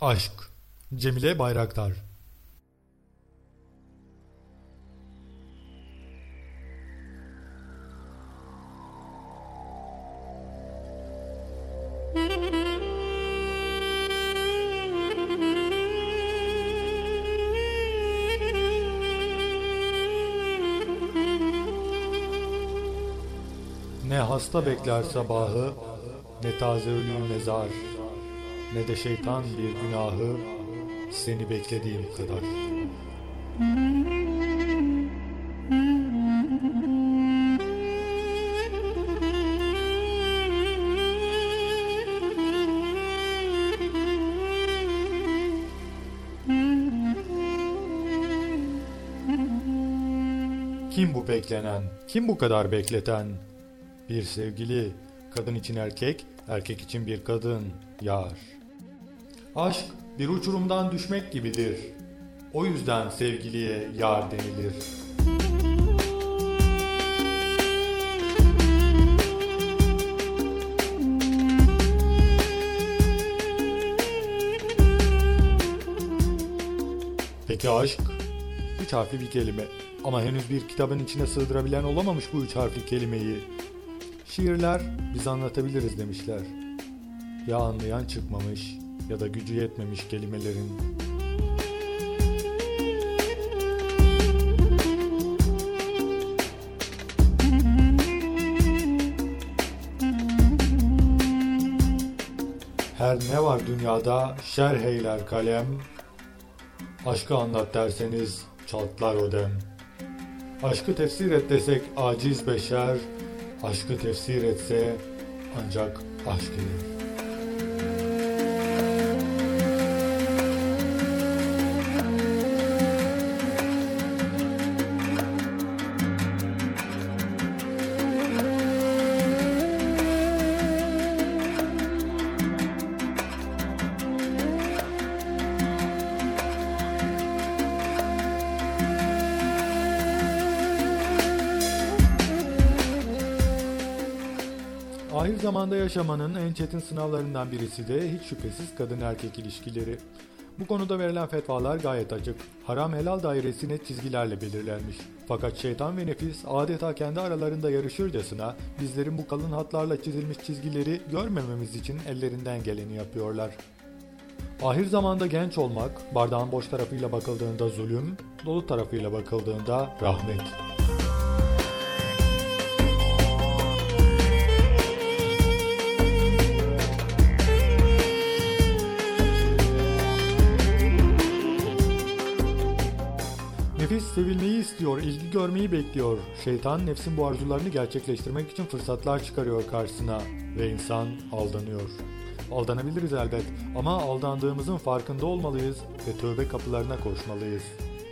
Aşk Cemile Bayraktar. Ne hasta bekler sabahı, ne taze ölü mezar, ne de şeytan bir günahı, seni beklediğim kadar. Kim bu beklenen, kim bu kadar bekleten? Bir sevgili, kadın için erkek, erkek için bir kadın, yar. Aşk bir uçurumdan düşmek gibidir. O yüzden sevgiliye yar denilir. Peki aşk? Üç harfli bir kelime. Ama henüz bir kitabın içine sığdırabilen olamamış bu üç harfli kelimeyi. Şiirler biz anlatabiliriz demişler. Ya anlayan çıkmamış ya da gücü yetmemiş kelimelerin. Her ne var dünyada şerh eyler kalem. Aşkı anlat derseniz çatlar o dem. Aşkı tefsir et desek aciz beşer. Aşkı tefsir etse ancak aşk eder. Ahir zamanda yaşamanın en çetin sınavlarından birisi de hiç şüphesiz kadın erkek ilişkileri. Bu konuda verilen fetvalar gayet açık. Haram helal dairesine çizgilerle belirlenmiş. Fakat şeytan ve nefis adeta kendi aralarında yarışırcasına bizlerin bu kalın hatlarla çizilmiş çizgileri görmememiz için ellerinden geleni yapıyorlar. Ahir zamanda genç olmak, bardağın boş tarafıyla bakıldığında zulüm, dolu tarafıyla bakıldığında rahmet. Nefis sevilmeyi istiyor, ilgi görmeyi bekliyor. Şeytan nefsin bu arzularını gerçekleştirmek için fırsatlar çıkarıyor karşısına ve insan aldanıyor. Aldanabiliriz elbet ama aldandığımızın farkında olmalıyız ve tövbe kapılarına koşmalıyız.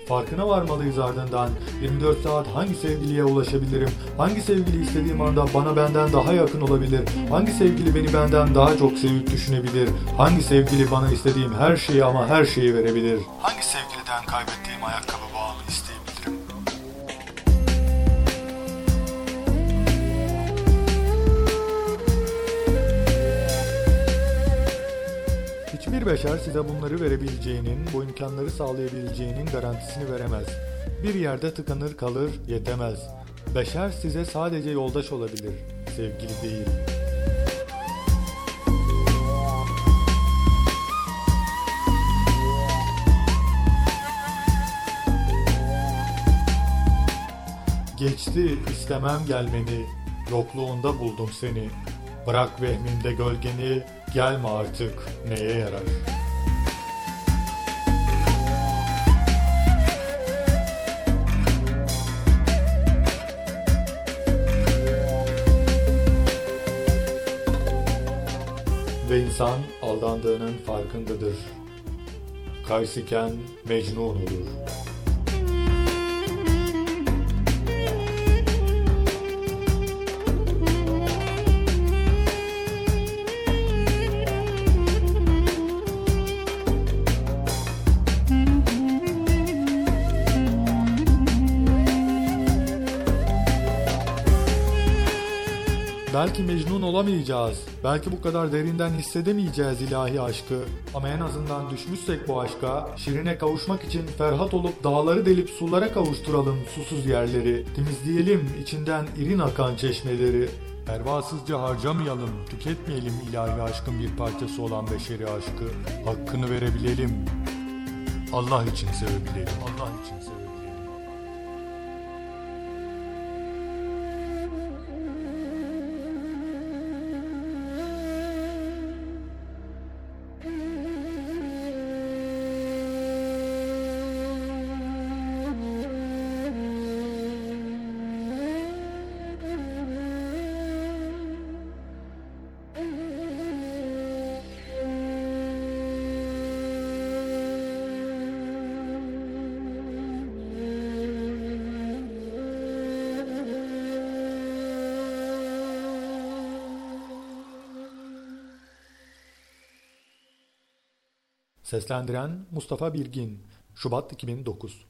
Farkına varmalıyız ardından 24 saat hangi sevgiliye ulaşabilirim? Hangi sevgili istediğim anda bana benden daha yakın olabilir? Hangi sevgili beni benden daha çok sevip düşünebilir? Hangi sevgili bana istediğim her şeyi ama her şeyi verebilir? Hangi sevgiliden kaybettiğim ayakkabı bağımı isteyebilirim? Beşer size bunları verebileceğinin, bu imkanları sağlayabileceğinin garantisini veremez. Bir yerde tıkanır kalır, yetemez. Beşer size sadece yoldaş olabilir, sevgili değil. Geçti istemem gelmeni, yokluğunda buldum seni. Bırak vehmimde gölgeni, gelme artık neye yarar? Ve insan aldandığının farkındadır. Kaysiken mecnun olur. Belki mecnun olamayacağız. Belki bu kadar derinden hissedemeyeceğiz ilahi aşkı. Ama en azından düşmüşsek bu aşka, şirine kavuşmak için ferhat olup dağları delip sulara kavuşturalım susuz yerleri. Temizleyelim içinden irin akan çeşmeleri. Pervasızca harcamayalım, tüketmeyelim ilahi aşkın bir parçası olan beşeri aşkı. Hakkını verebilelim. Allah için sevebilelim. Allah için sevebilelim. Seslendiren Mustafa Bilgin Şubat 2009